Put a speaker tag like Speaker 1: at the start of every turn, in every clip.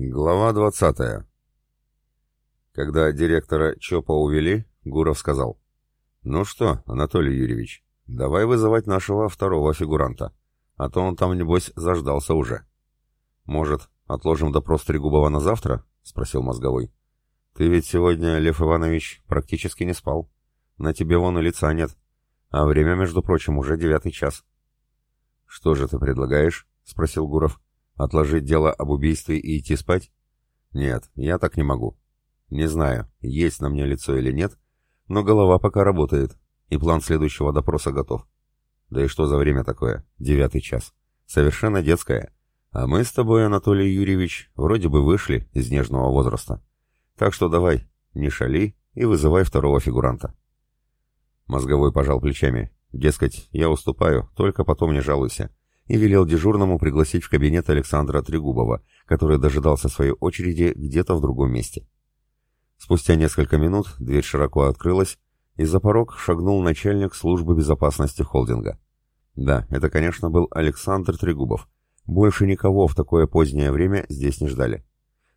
Speaker 1: Глава 20. Когда директора ЧОПа увели, Гуров сказал, «Ну что, Анатолий Юрьевич, давай вызывать нашего второго фигуранта, а то он там, небось, заждался уже». «Может, отложим допрос Трегубова на завтра?» — спросил Мозговой. «Ты ведь сегодня, Лев Иванович, практически не спал. На тебе вон и лица нет. А время, между прочим, уже девятый час». «Что же ты предлагаешь?» — спросил Гуров. Отложить дело об убийстве и идти спать? Нет, я так не могу. Не знаю, есть на мне лицо или нет, но голова пока работает, и план следующего допроса готов. Да и что за время такое? Девятый час. Совершенно детское. А мы с тобой, Анатолий Юрьевич, вроде бы вышли из нежного возраста. Так что давай, не шали и вызывай второго фигуранта. Мозговой пожал плечами. Дескать, я уступаю, только потом не жалуйся и велел дежурному пригласить в кабинет Александра Трегубова, который дожидался своей очереди где-то в другом месте. Спустя несколько минут дверь широко открылась, и за порог шагнул начальник службы безопасности холдинга. Да, это, конечно, был Александр Трегубов. Больше никого в такое позднее время здесь не ждали.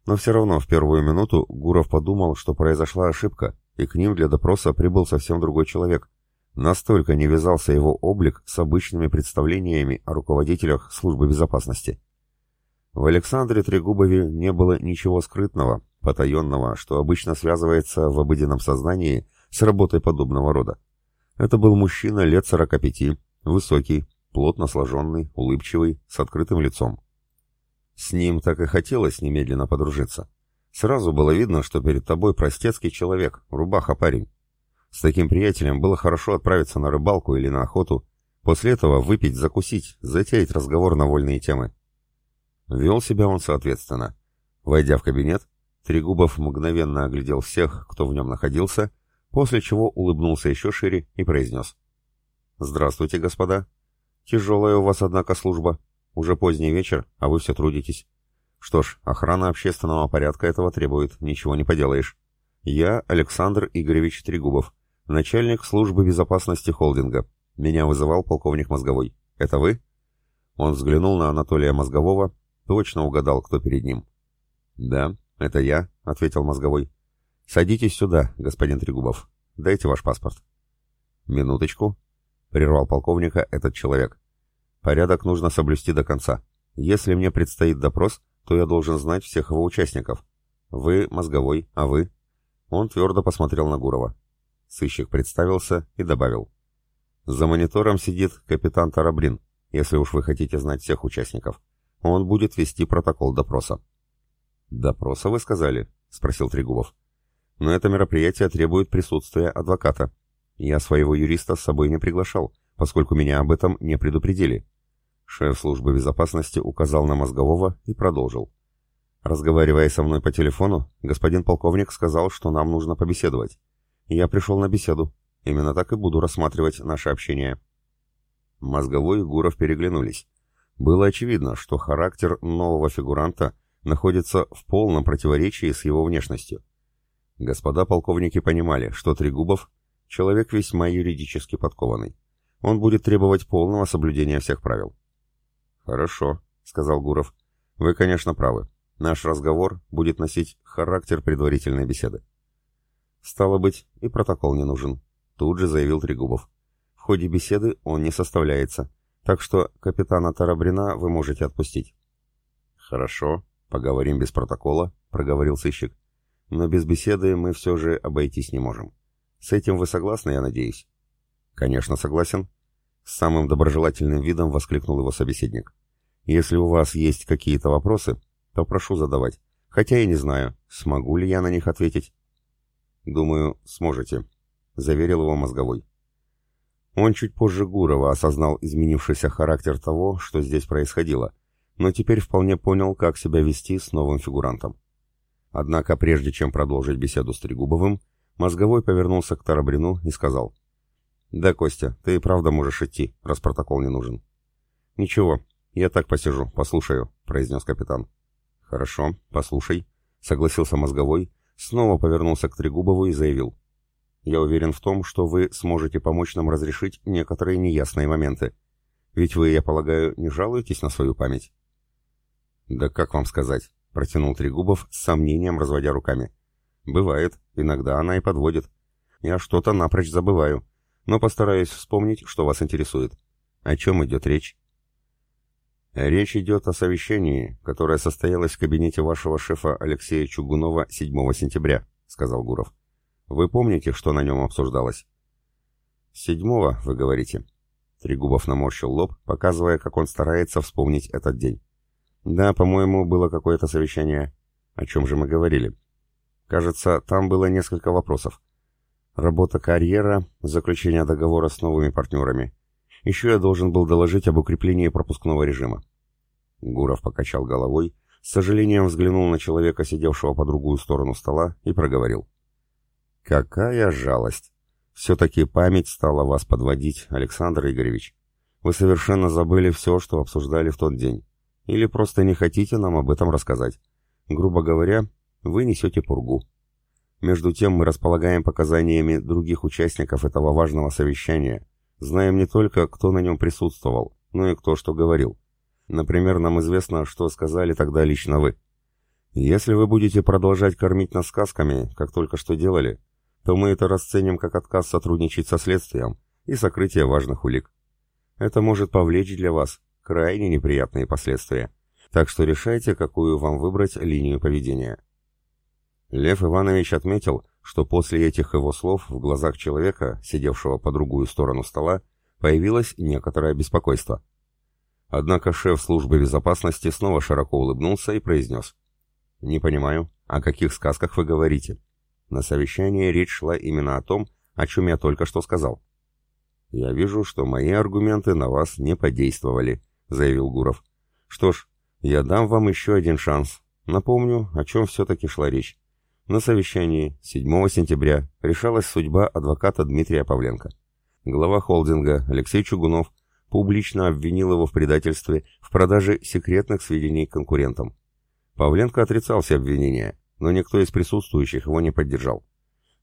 Speaker 1: Но все равно в первую минуту Гуров подумал, что произошла ошибка, и к ним для допроса прибыл совсем другой человек — Настолько не вязался его облик с обычными представлениями о руководителях службы безопасности. В Александре Трегубове не было ничего скрытного, потаенного, что обычно связывается в обыденном сознании с работой подобного рода. Это был мужчина лет 45, высокий, плотно сложенный, улыбчивый, с открытым лицом. С ним так и хотелось немедленно подружиться. Сразу было видно, что перед тобой простецкий человек, рубаха-парень. С таким приятелем было хорошо отправиться на рыбалку или на охоту, после этого выпить, закусить, затеять разговор на вольные темы. Вел себя он соответственно. Войдя в кабинет, Трегубов мгновенно оглядел всех, кто в нем находился, после чего улыбнулся еще шире и произнес. «Здравствуйте, господа. Тяжелая у вас, однако, служба. Уже поздний вечер, а вы все трудитесь. Что ж, охрана общественного порядка этого требует, ничего не поделаешь. Я Александр Игоревич Трегубов, Начальник службы безопасности холдинга. Меня вызывал полковник Мозговой. Это вы? Он взглянул на Анатолия Мозгового, точно угадал, кто перед ним. Да, это я, ответил Мозговой. Садитесь сюда, господин Трегубов. Дайте ваш паспорт. Минуточку, прервал полковника этот человек. Порядок нужно соблюсти до конца. Если мне предстоит допрос, то я должен знать всех его участников. Вы мозговой, а вы? Он твердо посмотрел на Гурова. Сыщик представился и добавил. «За монитором сидит капитан Тарабрин, если уж вы хотите знать всех участников. Он будет вести протокол допроса». «Допроса, вы сказали?» — спросил Трегубов. «Но это мероприятие требует присутствия адвоката. Я своего юриста с собой не приглашал, поскольку меня об этом не предупредили». Шеф службы безопасности указал на мозгового и продолжил. Разговаривая со мной по телефону, господин полковник сказал, что нам нужно побеседовать. Я пришел на беседу. Именно так и буду рассматривать наше общение. Мозговой и Гуров переглянулись. Было очевидно, что характер нового фигуранта находится в полном противоречии с его внешностью. Господа полковники понимали, что Трегубов — человек весьма юридически подкованный. Он будет требовать полного соблюдения всех правил. «Хорошо», — сказал Гуров. «Вы, конечно, правы. Наш разговор будет носить характер предварительной беседы. Стало быть, и протокол не нужен, тут же заявил Трегубов. В ходе беседы он не составляется, так что капитана Тарабрина вы можете отпустить. Хорошо, поговорим без протокола, проговорил сыщик. Но без беседы мы все же обойтись не можем. С этим вы согласны, я надеюсь? Конечно, согласен. С самым доброжелательным видом воскликнул его собеседник. Если у вас есть какие-то вопросы, то прошу задавать. Хотя я не знаю, смогу ли я на них ответить. «Думаю, сможете», — заверил его мозговой. Он чуть позже Гурова осознал изменившийся характер того, что здесь происходило, но теперь вполне понял, как себя вести с новым фигурантом. Однако, прежде чем продолжить беседу с Трегубовым, мозговой повернулся к Тарабрину и сказал, «Да, Костя, ты и правда можешь идти, раз протокол не нужен». «Ничего, я так посижу, послушаю», — произнес капитан. «Хорошо, послушай», — согласился мозговой, снова повернулся к Трегубову и заявил. «Я уверен в том, что вы сможете помочь нам разрешить некоторые неясные моменты. Ведь вы, я полагаю, не жалуетесь на свою память?» «Да как вам сказать? — протянул Трегубов с сомнением, разводя руками. «Бывает. Иногда она и подводит. Я что-то напрочь забываю, но постараюсь вспомнить, что вас интересует. О чем идет речь?» «Речь идет о совещании, которое состоялось в кабинете вашего шефа Алексея Чугунова 7 сентября», — сказал Гуров. «Вы помните, что на нем обсуждалось?» «Седьмого, вы говорите?» Трегубов наморщил лоб, показывая, как он старается вспомнить этот день. «Да, по-моему, было какое-то совещание. О чем же мы говорили?» «Кажется, там было несколько вопросов. Работа карьера, заключение договора с новыми партнерами. Еще я должен был доложить об укреплении пропускного режима». Гуров покачал головой, с сожалением взглянул на человека, сидевшего по другую сторону стола, и проговорил. «Какая жалость! Все-таки память стала вас подводить, Александр Игоревич. Вы совершенно забыли все, что обсуждали в тот день. Или просто не хотите нам об этом рассказать. Грубо говоря, вы несете пургу. Между тем мы располагаем показаниями других участников этого важного совещания. Знаем не только, кто на нем присутствовал, но и кто что говорил. Например, нам известно, что сказали тогда лично вы. Если вы будете продолжать кормить нас сказками, как только что делали, то мы это расценим как отказ сотрудничать со следствием и сокрытие важных улик. Это может повлечь для вас крайне неприятные последствия. Так что решайте, какую вам выбрать линию поведения. Лев Иванович отметил, что после этих его слов в глазах человека, сидевшего по другую сторону стола, появилось некоторое беспокойство. Однако шеф службы безопасности снова широко улыбнулся и произнес. «Не понимаю, о каких сказках вы говорите?» На совещании речь шла именно о том, о чем я только что сказал. «Я вижу, что мои аргументы на вас не подействовали», — заявил Гуров. «Что ж, я дам вам еще один шанс. Напомню, о чем все-таки шла речь. На совещании 7 сентября решалась судьба адвоката Дмитрия Павленко. Глава холдинга Алексей Чугунов публично обвинил его в предательстве в продаже секретных сведений конкурентам. Павленко отрицал все обвинения, но никто из присутствующих его не поддержал.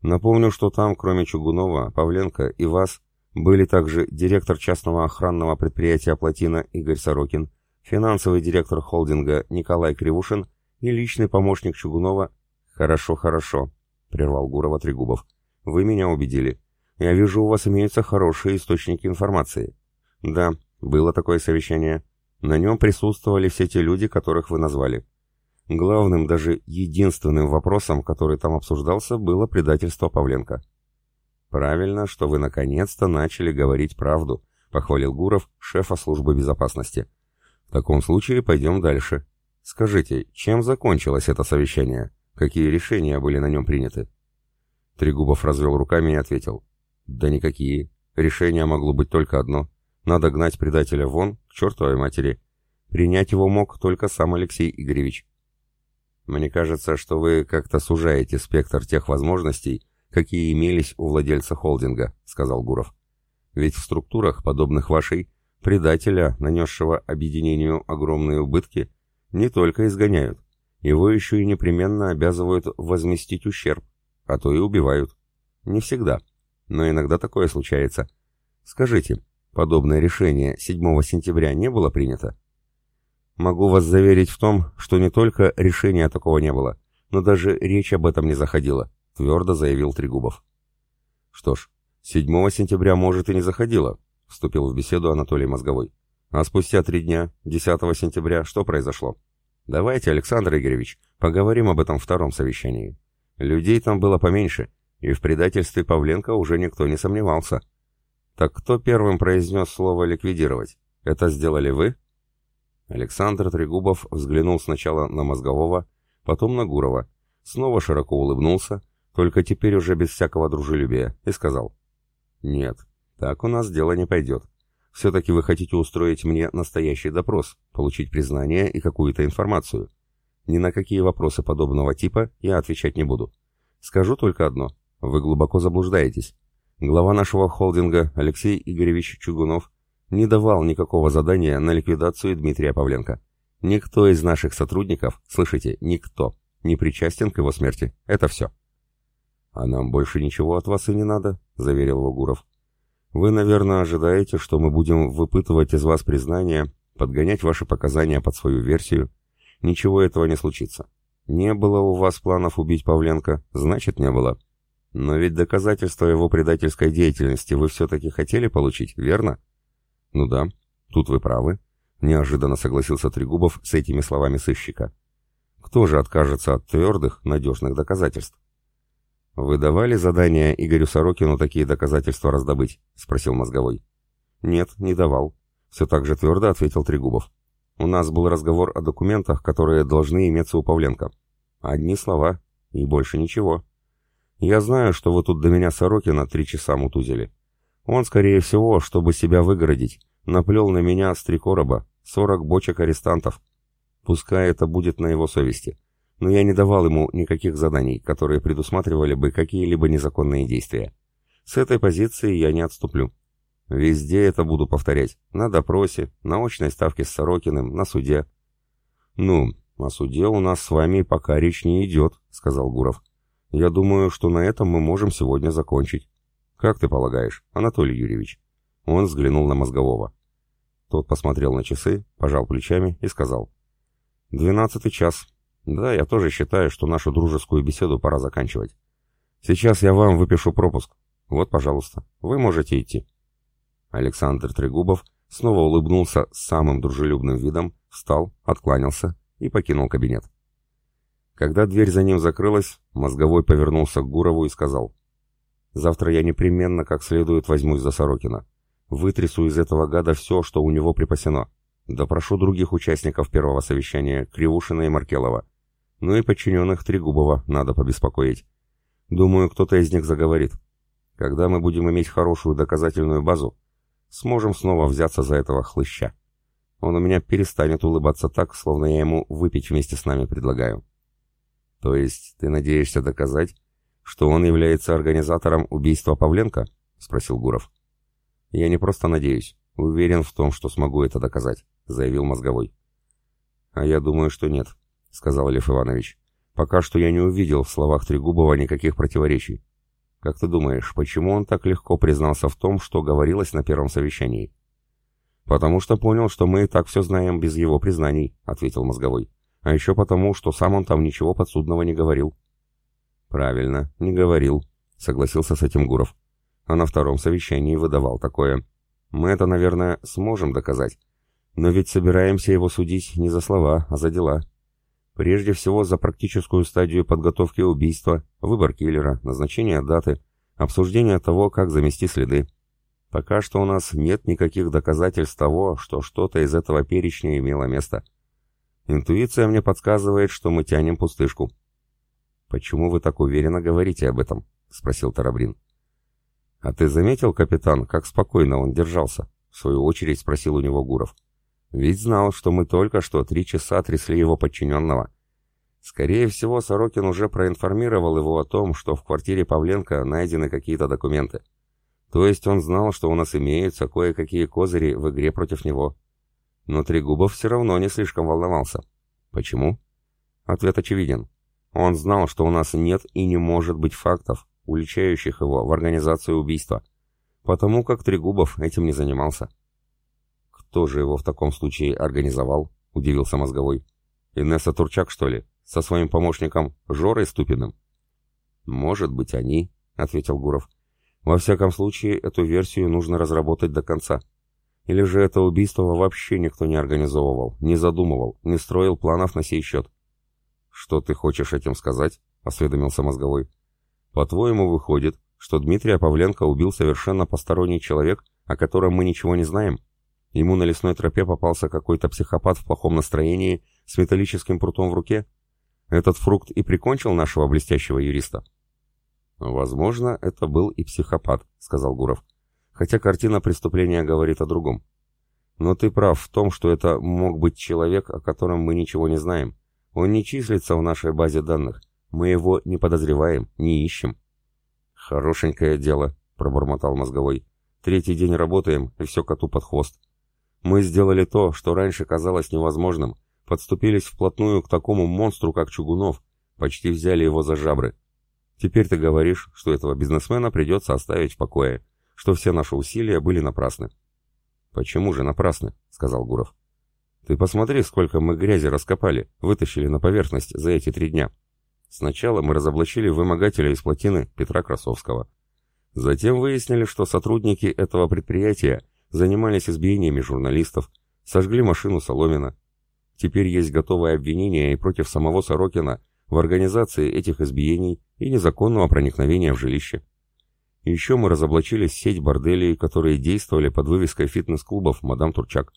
Speaker 1: Напомню, что там, кроме Чугунова, Павленко и вас, были также директор частного охранного предприятия «Плотина» Игорь Сорокин, финансовый директор холдинга Николай Кривушин и личный помощник Чугунова «Хорошо, хорошо», — прервал Гурова Трегубов. «Вы меня убедили. Я вижу, у вас имеются хорошие источники информации». «Да, было такое совещание. На нем присутствовали все те люди, которых вы назвали. Главным, даже единственным вопросом, который там обсуждался, было предательство Павленко». «Правильно, что вы наконец-то начали говорить правду», — похвалил Гуров, шефа службы безопасности. «В таком случае пойдем дальше. Скажите, чем закончилось это совещание?» Какие решения были на нем приняты? Трегубов развел руками и ответил. Да никакие. Решение могло быть только одно. Надо гнать предателя вон, к чертовой матери. Принять его мог только сам Алексей Игоревич. Мне кажется, что вы как-то сужаете спектр тех возможностей, какие имелись у владельца холдинга, сказал Гуров. Ведь в структурах, подобных вашей, предателя, нанесшего объединению огромные убытки, не только изгоняют, его еще и непременно обязывают возместить ущерб, а то и убивают. Не всегда, но иногда такое случается. Скажите, подобное решение 7 сентября не было принято? Могу вас заверить в том, что не только решения такого не было, но даже речь об этом не заходила, твердо заявил Трегубов. Что ж, 7 сентября, может, и не заходила, вступил в беседу Анатолий Мозговой. А спустя три дня, 10 сентября, что произошло? Давайте, Александр Игоревич, поговорим об этом втором совещании. Людей там было поменьше, и в предательстве Павленко уже никто не сомневался. Так кто первым произнес слово «ликвидировать»? Это сделали вы? Александр Трегубов взглянул сначала на Мозгового, потом на Гурова, снова широко улыбнулся, только теперь уже без всякого дружелюбия, и сказал. «Нет, так у нас дело не пойдет. Все-таки вы хотите устроить мне настоящий допрос, получить признание и какую-то информацию. Ни на какие вопросы подобного типа я отвечать не буду. Скажу только одно. Вы глубоко заблуждаетесь. Глава нашего холдинга Алексей Игоревич Чугунов не давал никакого задания на ликвидацию Дмитрия Павленко. Никто из наших сотрудников, слышите, никто, не причастен к его смерти. Это все. «А нам больше ничего от вас и не надо», — заверил его Гуров. Вы, наверное, ожидаете, что мы будем выпытывать из вас признания, подгонять ваши показания под свою версию. ничего этого не случится. Не было у вас планов убить Павленко, значит, не было. Но ведь доказательства его предательской деятельности вы все-таки хотели получить, верно? Ну да, тут вы правы. Неожиданно согласился Трегубов с этими словами сыщика. Кто же откажется от твердых, надежных доказательств? «Вы давали задание Игорю Сорокину такие доказательства раздобыть?» — спросил Мозговой. «Нет, не давал», — все так же твердо ответил Трегубов. «У нас был разговор о документах, которые должны иметься у Павленко. Одни слова и больше ничего. Я знаю, что вы тут до меня Сорокина три часа мутузили. Он, скорее всего, чтобы себя выгородить, наплел на меня с три короба, сорок бочек арестантов, Пускай это будет на его совести. Но я не давал ему никаких заданий, которые предусматривали бы какие-либо незаконные действия. С этой позиции я не отступлю. Везде это буду повторять. На допросе, на очной ставке с Сорокиным, на суде. «Ну, о суде у нас с вами пока речь не идет», — сказал Гуров. «Я думаю, что на этом мы можем сегодня закончить». «Как ты полагаешь, Анатолий Юрьевич?» Он взглянул на Мозгового. Тот посмотрел на часы, пожал плечами и сказал. «Двенадцатый час. Да, я тоже считаю, что нашу дружескую беседу пора заканчивать. Сейчас я вам выпишу пропуск. Вот, пожалуйста, вы можете идти». Александр Трегубов снова улыбнулся самым дружелюбным видом, встал, откланялся и покинул кабинет. Когда дверь за ним закрылась, мозговой повернулся к Гурову и сказал, «Завтра я непременно как следует возьмусь за Сорокина. Вытрясу из этого гада все, что у него припасено. Допрошу других участников первого совещания, Кривушина и Маркелова. Ну и подчиненных Трегубова надо побеспокоить. Думаю, кто-то из них заговорит. Когда мы будем иметь хорошую доказательную базу, сможем снова взяться за этого хлыща. Он у меня перестанет улыбаться так, словно я ему выпить вместе с нами предлагаю. То есть ты надеешься доказать, что он является организатором убийства Павленко? Спросил Гуров. Я не просто надеюсь, уверен в том, что смогу это доказать заявил мозговой. «А я думаю, что нет», — сказал Лев Иванович. «Пока что я не увидел в словах Трегубова никаких противоречий. Как ты думаешь, почему он так легко признался в том, что говорилось на первом совещании?» «Потому что понял, что мы и так все знаем без его признаний», — ответил мозговой. «А еще потому, что сам он там ничего подсудного не говорил». «Правильно, не говорил», — согласился с этим Гуров. «А на втором совещании выдавал такое. Мы это, наверное, сможем доказать, но ведь собираемся его судить не за слова, а за дела. Прежде всего за практическую стадию подготовки убийства, выбор киллера, назначение даты, обсуждение того, как замести следы. Пока что у нас нет никаких доказательств того, что что-то из этого перечня имело место. Интуиция мне подсказывает, что мы тянем пустышку. «Почему вы так уверенно говорите об этом?» — спросил Тарабрин. «А ты заметил, капитан, как спокойно он держался?» — в свою очередь спросил у него Гуров. — ведь знал, что мы только что три часа трясли его подчиненного. Скорее всего, Сорокин уже проинформировал его о том, что в квартире Павленко найдены какие-то документы. То есть он знал, что у нас имеются кое-какие козыри в игре против него. Но Трегубов все равно не слишком волновался. Почему? Ответ очевиден. Он знал, что у нас нет и не может быть фактов, уличающих его в организации убийства, потому как Трегубов этим не занимался. «Кто же его в таком случае организовал?» — удивился мозговой. «Инесса Турчак, что ли? Со своим помощником Жорой Ступиным?» «Может быть, они», — ответил Гуров. «Во всяком случае, эту версию нужно разработать до конца. Или же это убийство вообще никто не организовывал, не задумывал, не строил планов на сей счет?» «Что ты хочешь этим сказать?» — осведомился мозговой. «По-твоему, выходит, что Дмитрия Павленко убил совершенно посторонний человек, о котором мы ничего не знаем?» Ему на лесной тропе попался какой-то психопат в плохом настроении с металлическим прутом в руке. Этот фрукт и прикончил нашего блестящего юриста. «Возможно, это был и психопат», — сказал Гуров. «Хотя картина преступления говорит о другом. Но ты прав в том, что это мог быть человек, о котором мы ничего не знаем. Он не числится в нашей базе данных. Мы его не подозреваем, не ищем». «Хорошенькое дело», — пробормотал мозговой. «Третий день работаем, и все коту под хвост. Мы сделали то, что раньше казалось невозможным, подступились вплотную к такому монстру, как Чугунов, почти взяли его за жабры. Теперь ты говоришь, что этого бизнесмена придется оставить в покое, что все наши усилия были напрасны. «Почему же напрасны?» — сказал Гуров. Ты посмотри, сколько мы грязи раскопали, вытащили на поверхность за эти три дня. Сначала мы разоблачили вымогателя из плотины Петра Красовского. Затем выяснили, что сотрудники этого предприятия занимались избиениями журналистов, сожгли машину Соломина. Теперь есть готовое обвинение и против самого Сорокина в организации этих избиений и незаконного проникновения в жилище. Еще мы разоблачили сеть борделей, которые действовали под вывеской фитнес-клубов «Мадам Турчак».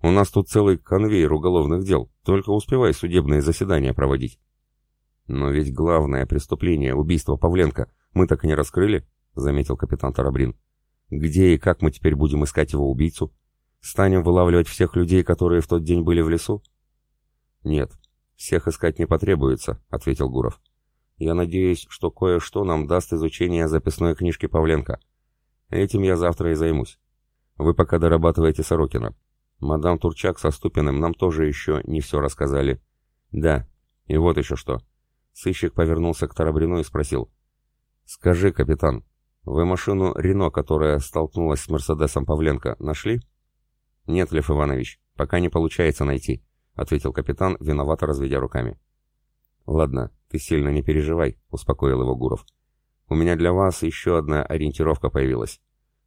Speaker 1: У нас тут целый конвейер уголовных дел, только успевай судебные заседания проводить. Но ведь главное преступление, убийство Павленко, мы так и не раскрыли, заметил капитан Тарабрин. Где и как мы теперь будем искать его убийцу? Станем вылавливать всех людей, которые в тот день были в лесу? Нет, всех искать не потребуется, ответил Гуров. Я надеюсь, что кое-что нам даст изучение записной книжки Павленко. Этим я завтра и займусь. Вы пока дорабатываете Сорокина. Мадам Турчак со Ступиным нам тоже еще не все рассказали. Да, и вот еще что. Сыщик повернулся к Тарабрину и спросил. «Скажи, капитан, вы машину Рено, которая столкнулась с Мерседесом Павленко, нашли?» «Нет, Лев Иванович, пока не получается найти», — ответил капитан, виновато разведя руками. «Ладно, ты сильно не переживай», — успокоил его Гуров. «У меня для вас еще одна ориентировка появилась.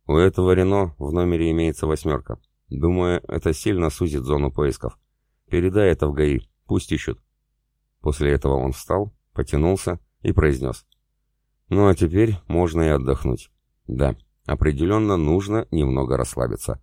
Speaker 1: У этого Рено в номере имеется восьмерка. Думаю, это сильно сузит зону поисков. Передай это в ГАИ, пусть ищут. После этого он встал, потянулся и произнес. Ну а теперь можно и отдохнуть. Да, определенно нужно немного расслабиться.